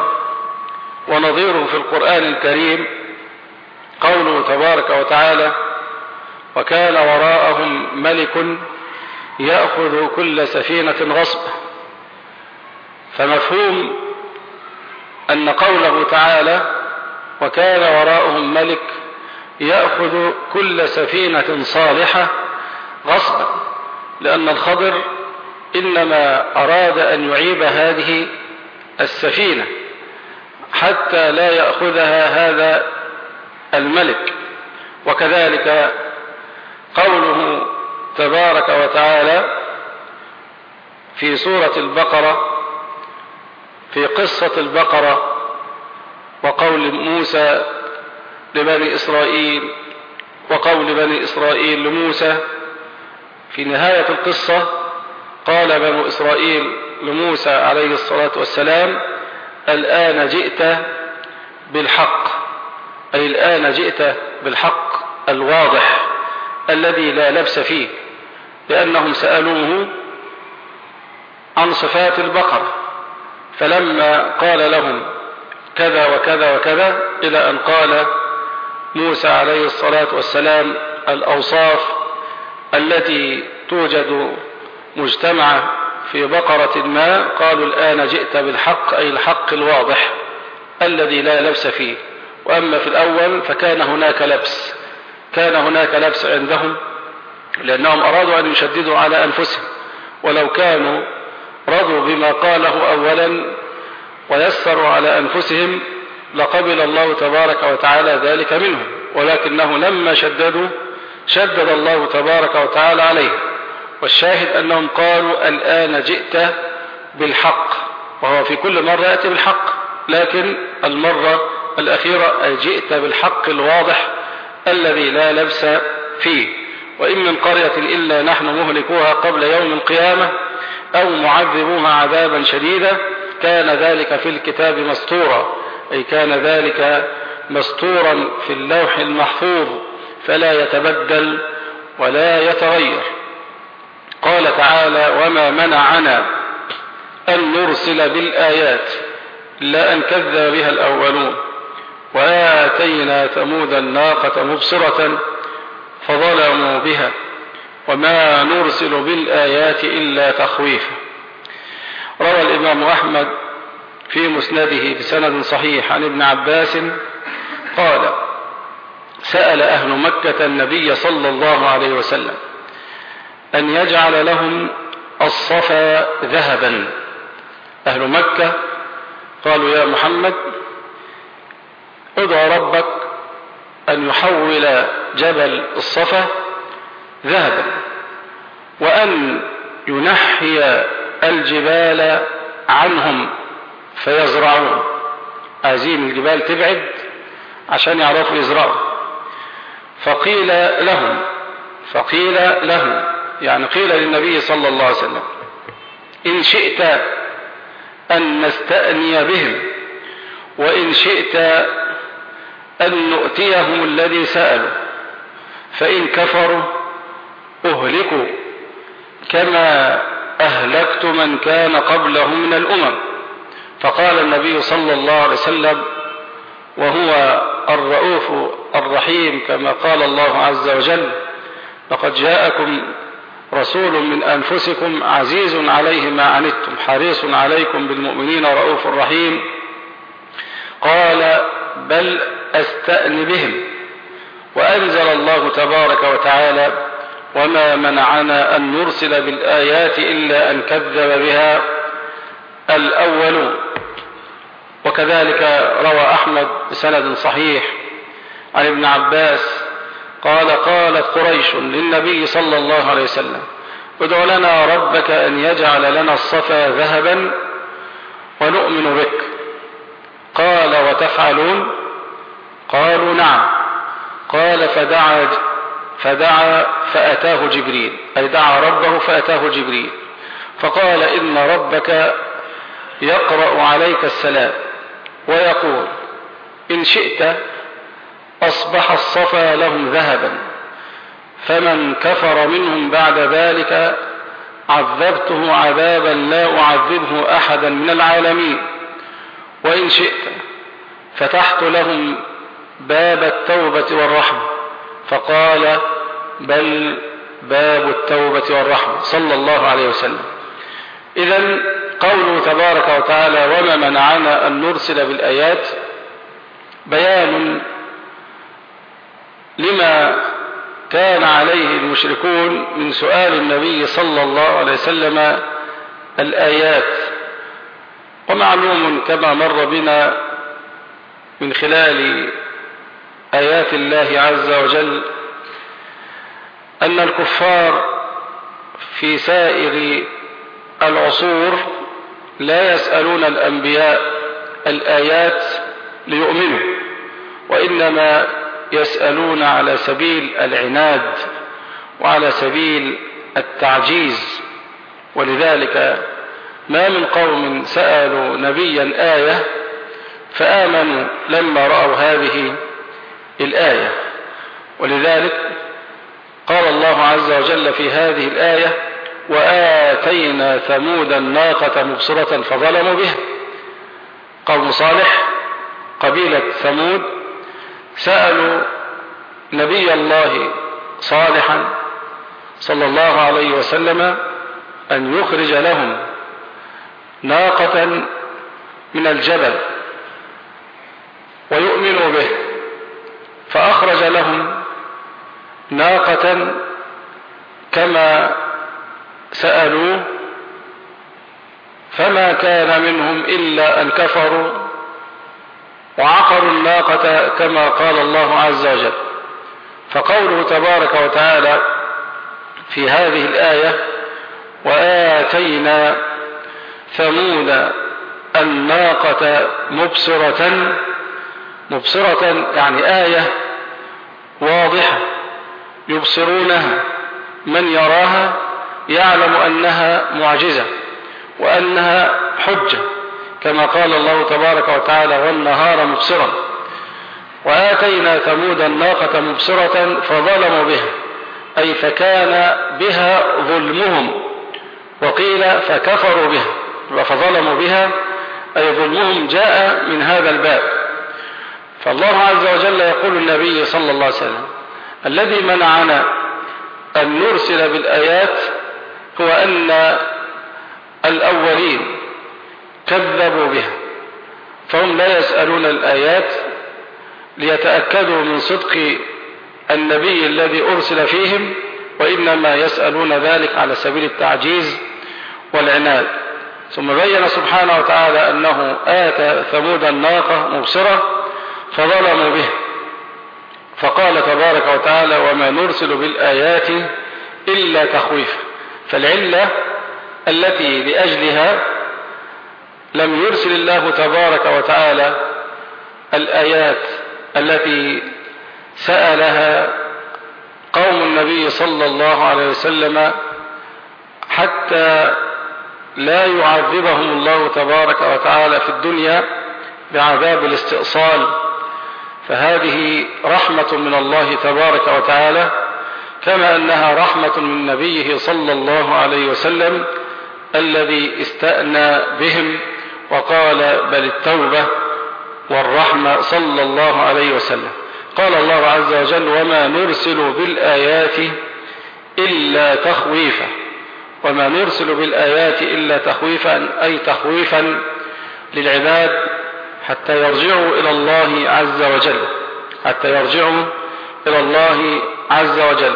ونظيره في القرآن الكريم قوله تبارك وتعالى وكان وراءهم ملك يأخذ كل سفينة غصبا فمفهوم أن قوله تعالى وكان وراءهم ملك يأخذ كل سفينة صالحة غصبا. لأن الخضر إنما أراد أن يعيب هذه السفينة حتى لا يأخذها هذا الملك. وكذلك قوله تبارك وتعالى في سورة البقرة في قصة البقرة وقول موسى لبني إسرائيل وقول بني إسرائيل لموسى في نهاية القصة قال بنو إسرائيل لموسى عليه الصلاة والسلام الآن جئت بالحق. أي الآن جئت بالحق الواضح الذي لا لبس فيه لأنهم سألوه عن صفات البقر فلما قال لهم كذا وكذا وكذا إلى أن قال موسى عليه الصلاة والسلام الأوصاف التي توجد مجتمعة في بقرة ما قالوا الآن جئت بالحق أي الحق الواضح الذي لا لبس فيه. وأما في الأول فكان هناك لبس كان هناك لبس عندهم لأنهم أرادوا أن يشددوا على أنفسهم. ولو كانوا رضوا بما قاله أولا ويسروا على أنفسهم لقبل الله تبارك وتعالى ذلك منهم. ولكنه لما شددوا شدد الله تبارك وتعالى عليه والشاهد أنهم قالوا الآن جئت بالحق وهو في كل مرة يأتي بالحق. لكن المرة الأخيرة جئت بالحق الواضح الذي لا لبس فيه. وإن من قرية إلا نحن مهلكوها قبل يوم القيامة أو معذبوها عذابا شديدا كان ذلك في الكتاب مسطورا. أي كان ذلك مسطورا في اللوح المحفوظ. فلا يتبدل ولا يتغير. قال تعالى وما منعنا أن نرسل بالآيات إلا أن كذب بها الأولون. وآتينا ثمود الناقة مبصرة فظلموا بها. وما نرسل بالآيات إلا تخويفا. روى الإمام أحمد في مسنده بسند صحيح عن ابن عباس قال سأل أهل مكة النبي صلى الله عليه وسلم أن يجعل لهم الصفا ذهبا. أهل مكة قالوا يا محمد ادعو ربك أن يحول جبل الصفا ذهبا وأن ينحي الجبال عنهم فيزرعون. عايزين الجبال تبعد عشان يعرفوا يزرعوا. فقيل لهم فقيل لهم يعني قيل للنبي صلى الله عليه وسلم إن شئت أن نستأني بهم وإن شئت أن نؤتيهم الذي سألوا فإن كفروا أهلكوا كما أهلكت من كان قبلهم من الأمم. فقال النبي صلى الله عليه وسلم وهو الرؤوف الرحيم كما قال الله عز وجل لقد جاءكم رسول من أنفسكم عزيز عليه ما عنتم حريص عليكم بالمؤمنين رؤوف رحيم. قال بل أستأن بهم. وأنزل الله تبارك وتعالى وما منعنا أن نرسل بالآيات إلا أن كذب بها الأولون. وكذلك روى أحمد بسند صحيح عن ابن عباس قال قالت قريش للنبي صلى الله عليه وسلم ادع لنا ربك أن يجعل لنا الصفا ذهبا ونؤمن بك. قال وتفعلون؟ قالوا نعم. قال فدعا فدعا فأتاه جبريل. أي دعا ربه فأتاه جبريل. فقال إن ربك يقرأ عليك السلام. ويقول إن شئت أصبح الصفا لهم ذهبا فمن كفر منهم بعد ذلك عذبته عذابا لا أعذبه أحدا من العالمين. وإن شئت فتحت لهم باب التوبة والرحمة. فقال بل باب التوبة والرحمة. صلى الله عليه وسلم. إذا قوله تبارك وتعالى وما منعنا أن نرسل بالآيات بيان لما كان عليه المشركون من سؤال النبي صلى الله عليه وسلم الآيات. ومعلوم كما مر بنا من خلال آيات الله عز وجل أن الكفار في سائر العصور لا يسألون الأنبياء الآيات ليؤمنوا وإنما يسألون على سبيل العناد وعلى سبيل التعجيز. ولذلك ما من قوم سألوا نبيا آية فآمنوا لما رأوا هذه الآية. ولذلك قال الله عز وجل في هذه الآية وآتينا ثمود الناقة مبصرة فظلموا بها. قوم صالح قبيلة ثمود سألوا نبي الله صالحا صلى الله عليه وسلم أن يخرج لهم ناقة من الجبل ويؤمنوا به. فأخرج لهم ناقة كما سألوه فما كان منهم إلا أن كفروا وعقروا الناقة كما قال الله عز وجل. فقوله تبارك وتعالى في هذه الآية وآتينا ثمود الناقة مبصرة مبصرة يعني آية واضحة يبصرونها من يراها؟ يعلم أنها معجزة وأنها حجة كما قال الله تبارك وتعالى والنهار مبصرا وآتينا ثمود الناقة مبصرة فظلموا بها أي فكان بها ظلمهم وقيل فكفروا بها فظلموا بها أي ظلمهم جاء من هذا الباب. فالله عز وجل يقول النبي صلى الله عليه وسلم الذي منعنا أن نرسل بالآيات هو أن الأولين كذبوا بها فهم لا يسألون الآيات ليتأكدوا من صدق النبي الذي أرسل فيهم وإنما يسألون ذلك على سبيل التعجيز والعناد. ثم بين سبحانه وتعالى أنه آتى ثمود الناقة مبصرة فظلموا به فقال تبارك وتعالى وما نرسل بالآيات إلا تخويفا. فالعلة التي لأجلها لم يرسل الله تبارك وتعالى الآيات التي سألها قوم النبي صلى الله عليه وسلم حتى لا يعذبهم الله تبارك وتعالى في الدنيا بعذاب الاستئصال. فهذه رحمة من الله تبارك وتعالى كما أنها رحمة من نبيه صلى الله عليه وسلم الذي استأنى بهم وقال بل التوبة والرحمة صلى الله عليه وسلم. قال الله عز وجل وما نرسل بالآيات إلا تخويفا. وما نرسل بالآيات إلا تخويفا أي تخويفا للعباد حتى يرجعوا إلى الله عز وجل. حتى يرجعوا إلى الله عز وجل.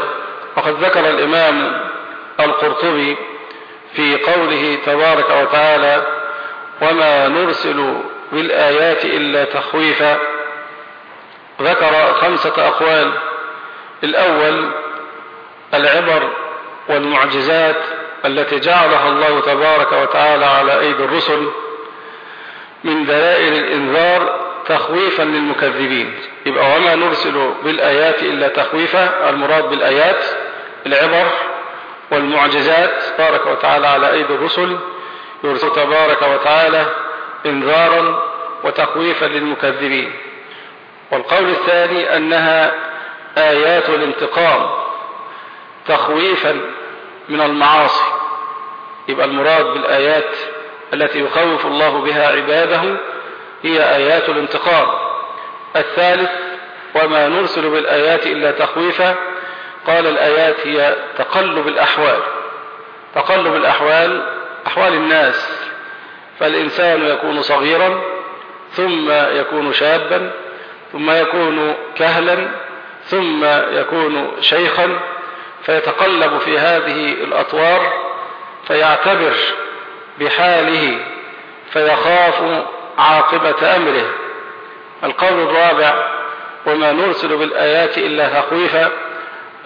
وقد ذكر الإمام القرطبي في قوله تبارك وتعالى وما نرسل بالآيات إلا تخويفا ذكر خمسة أقوال. الأول العبر والمعجزات التي جعلها الله تبارك وتعالى على أيدي الرسل من دلائل الإنذار تخويفا للمكذبين. يبقى وما نرسل بالآيات إلا تخويفا المراد بالآيات العبر والمعجزات تبارك وتعالى على أيدي الرسل يرسل تبارك وتعالى إنذارا وتخويفا للمكذبين. والقول الثاني أنها آيات الانتقام تخويفا من المعاصي. يبقى المراد بالآيات التي يخوف الله بها عباده هي آيات الانتقام. الثالث وما نرسل بالآيات إلا تخويفا قال الآيات هي تقلب الأحوال. تقلب الأحوال أحوال الناس. فالإنسان يكون صغيرا ثم يكون شابا ثم يكون كهلا ثم يكون شيخا. فيتقلب في هذه الأطوار فيعتبر بحاله فيخاف عاقبة أمره. القول الرابع وما نرسل بالآيات إلا تخويفا.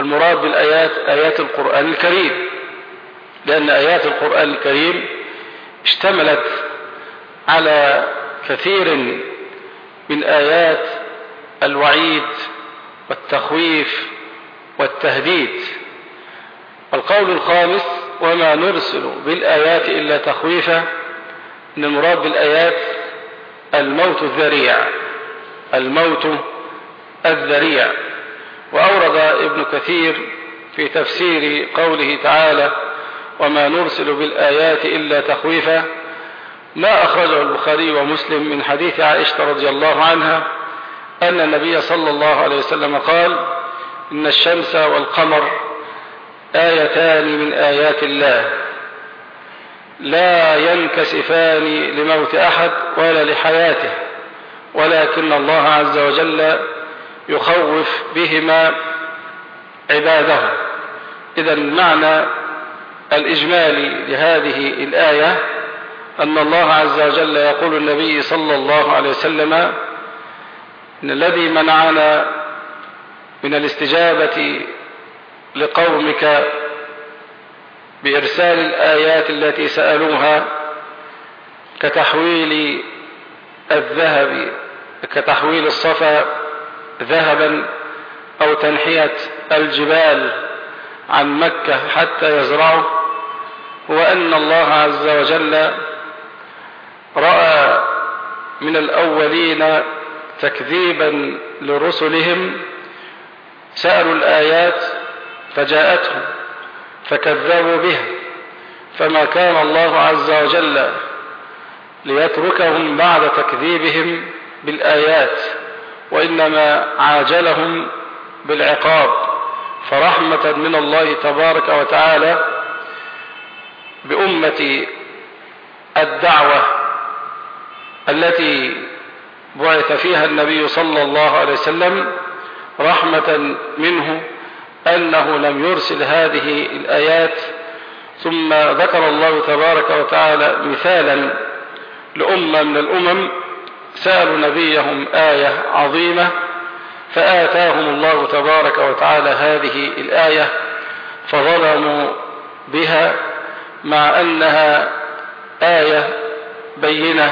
المراد بالآيات آيات القرآن الكريم. لأن آيات القرآن الكريم اشتملت على كثير من آيات الوعيد والتخويف والتهديد. القول الخامس وما نرسل بالآيات إلا تخويفا. إن المراد بالآيات الموت الذريع الموت الذريع. وأورد ابن كثير في تفسير قوله تعالى وما نرسل بالآيات إلا تخويفا ما أخرجه البخاري ومسلم من حديث عائشة رضي الله عنها أن النبي صلى الله عليه وسلم قال إن الشمس والقمر آيتان من آيات الله. لا ينكسفان لموت أحد ولا لحياته ولكن الله عز وجل يخوف بهما عباده. إذا المعنى الإجمالي لهذه الآية أن الله عز وجل يقول النبي صلى الله عليه وسلم إن الذي منعنا من الاستجابة لقومك بإرسال الآيات التي سألوها كتحويل الذهب كتحويل الصفا ذهبا أو تنحية الجبال عن مكة حتى يزرعه هو أن الله عز وجل رأى من الأولين تكذيبا لرسلهم سألوا الآيات فجاءتهم فكذبوا بها. فما كان الله عز وجل ليتركهم بعد تكذيبهم بالآيات. وإنما عاجلهم بالعقاب. فرحمة من الله تبارك وتعالى بأمة الدعوة التي بعث فيها النبي صلى الله عليه وسلم رحمة منه أنه لم يرسل هذه الآيات. ثم ذكر الله تبارك وتعالى مثالا لأمة من الأمم سألوا نبيهم آية عظيمة فآتاهم الله تبارك وتعالى هذه الآية فظلموا بها مع أنها آية بينة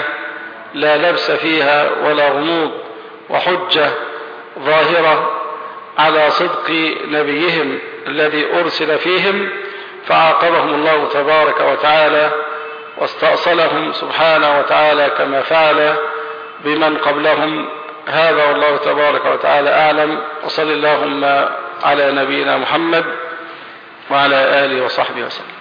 لا لبس فيها ولا غموض وحجة ظاهرة على صدق نبيهم الذي أرسل فيهم فعاقبهم الله تبارك وتعالى واستأصلهم سبحانه وتعالى كما فعل بمن قبلهم. هذا والله تبارك وتعالى أعلم. وصل اللهم على نبينا محمد وعلى آله وصحبه وسلم.